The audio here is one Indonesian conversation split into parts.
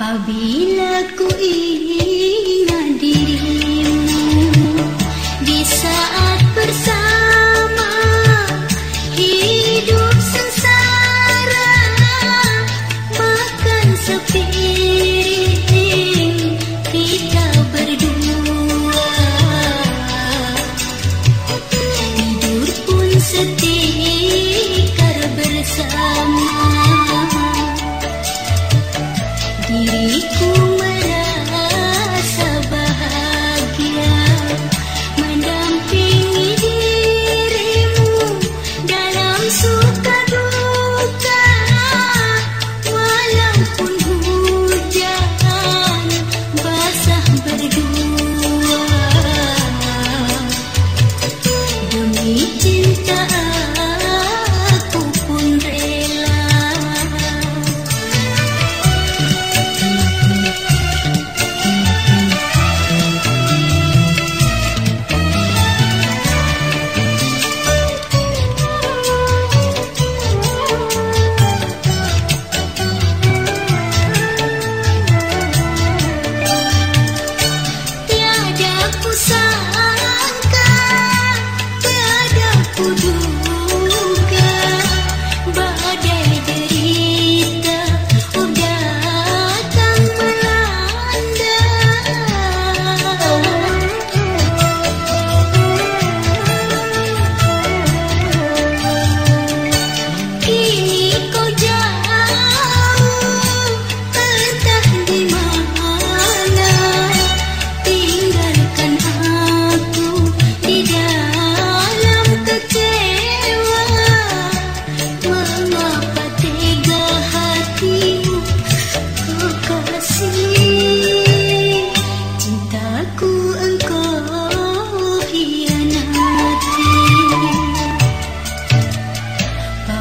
Apabila ku ingin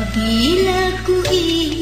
Bila ku ingin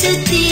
sedih